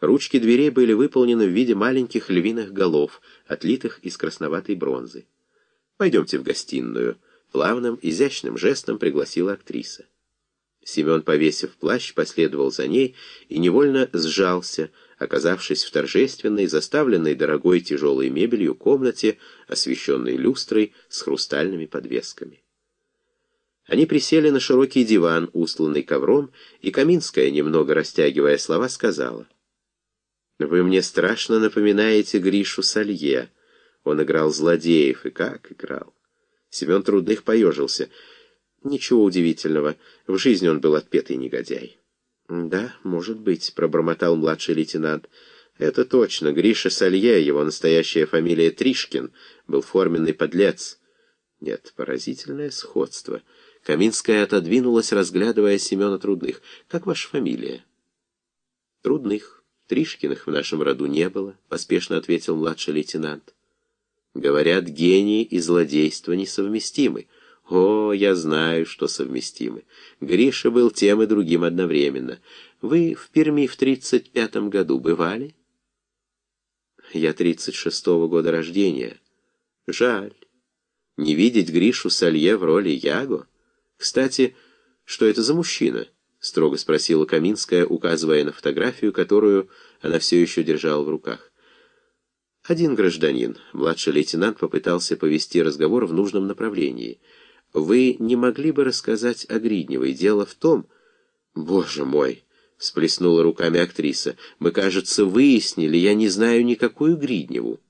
Ручки дверей были выполнены в виде маленьких львиных голов, отлитых из красноватой бронзы. «Пойдемте в гостиную», — плавным, изящным жестом пригласила актриса. Семен, повесив плащ, последовал за ней и невольно сжался, оказавшись в торжественной, заставленной дорогой тяжелой мебелью комнате, освещенной люстрой с хрустальными подвесками. Они присели на широкий диван, устланный ковром, и Каминская, немного растягивая слова, сказала. «Вы мне страшно напоминаете Гришу Салье. Он играл злодеев, и как играл!» Семен Трудных поежился. «Ничего удивительного. В жизни он был отпетый негодяй». «Да, может быть», — пробормотал младший лейтенант. «Это точно. Гриша Салье, его настоящая фамилия Тришкин, был форменный подлец». «Нет, поразительное сходство». Каминская отодвинулась, разглядывая Семена Трудных. «Как ваша фамилия?» «Трудных. Тришкиных в нашем роду не было», — поспешно ответил младший лейтенант. «Говорят, гений и злодейство несовместимы». «О, я знаю, что совместимы. Гриша был тем и другим одновременно. Вы в Перми в тридцать пятом году бывали?» «Я тридцать шестого года рождения. Жаль. Не видеть Гришу Салье в роли Яго?» «Кстати, что это за мужчина?» — строго спросила Каминская, указывая на фотографию, которую она все еще держала в руках. «Один гражданин», — младший лейтенант попытался повести разговор в нужном направлении. «Вы не могли бы рассказать о Гридневой? Дело в том...» «Боже мой!» — всплеснула руками актриса. «Мы, кажется, выяснили, я не знаю никакую Гридневу».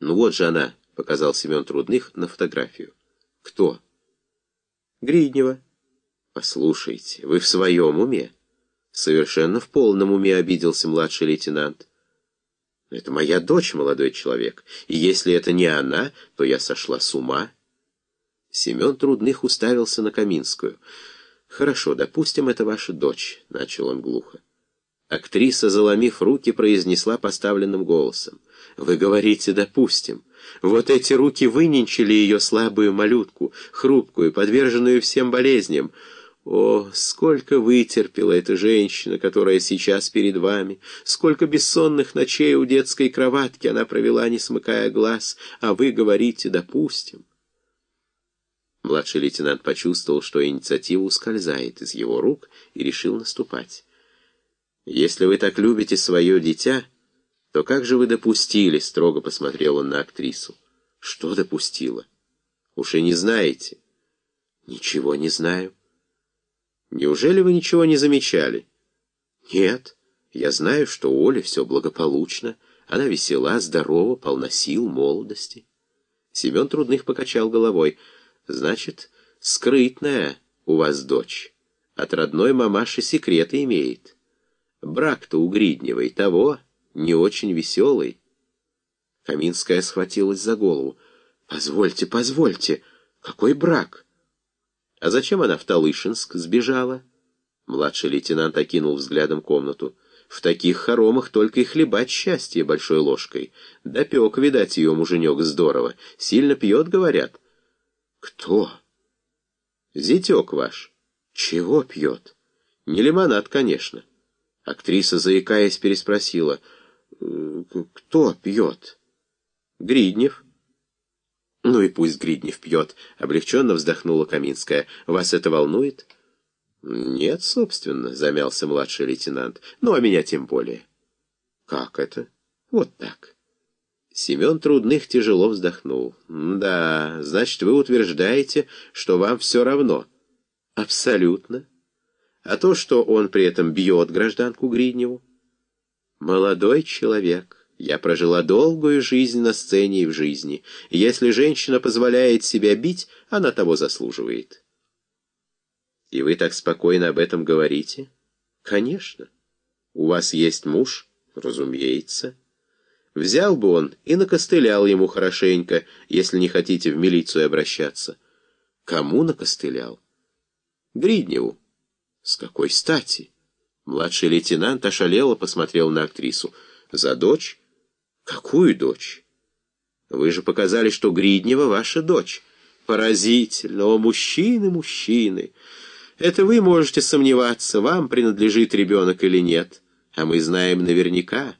«Ну вот же она», — показал Семен Трудных на фотографию. «Кто?» Гриднева. Послушайте, вы в своем уме? Совершенно в полном уме обиделся младший лейтенант. Это моя дочь, молодой человек, и если это не она, то я сошла с ума. Семен Трудных уставился на Каминскую. «Хорошо, допустим, это ваша дочь», — начал он глухо. Актриса, заломив руки, произнесла поставленным голосом. «Вы говорите, допустим. Вот эти руки выненчили ее слабую малютку, хрупкую, подверженную всем болезням. О, сколько вытерпела эта женщина, которая сейчас перед вами, сколько бессонных ночей у детской кроватки она провела, не смыкая глаз, а вы говорите «допустим». Младший лейтенант почувствовал, что инициатива ускользает из его рук и решил наступать. «Если вы так любите свое дитя...» то как же вы допустили?» — строго посмотрел он на актрису. «Что допустила? Уж и не знаете». «Ничего не знаю». «Неужели вы ничего не замечали?» «Нет. Я знаю, что у Оли все благополучно. Она весела, здорова, полна сил, молодости». Семен Трудных покачал головой. «Значит, скрытная у вас дочь. От родной мамаши секреты имеет. Брак-то у Гридневой того...» не очень веселый. Каминская схватилась за голову. «Позвольте, позвольте, какой брак?» «А зачем она в Талышинск сбежала?» Младший лейтенант окинул взглядом комнату. «В таких хоромах только и хлебать счастье большой ложкой. Допек, видать, ее муженек здорово. Сильно пьет, говорят». «Кто?» «Зятек ваш». «Чего пьет?» «Не лимонад, конечно». Актриса, заикаясь, переспросила — кто пьет? Гриднев. Ну и пусть Гриднев пьет, облегченно вздохнула Каминская. Вас это волнует? Нет, собственно, замялся младший лейтенант. Ну, а меня тем более. Как это? Вот так. Семен Трудных тяжело вздохнул. «Да, значит, вы утверждаете, что вам все равно?» «Абсолютно. А то, что он при этом бьет гражданку Гридневу?» «Молодой человек, я прожила долгую жизнь на сцене и в жизни. Если женщина позволяет себя бить, она того заслуживает». «И вы так спокойно об этом говорите?» «Конечно. У вас есть муж?» «Разумеется». Взял бы он и накостылял ему хорошенько, если не хотите в милицию обращаться. Кому накостылял? Гридневу. С какой стати? Младший лейтенант ошалело посмотрел на актрису. «За дочь? Какую дочь? Вы же показали, что Гриднева ваша дочь. Поразительно! О, мужчины, мужчины! Это вы можете сомневаться, вам принадлежит ребенок или нет. А мы знаем наверняка,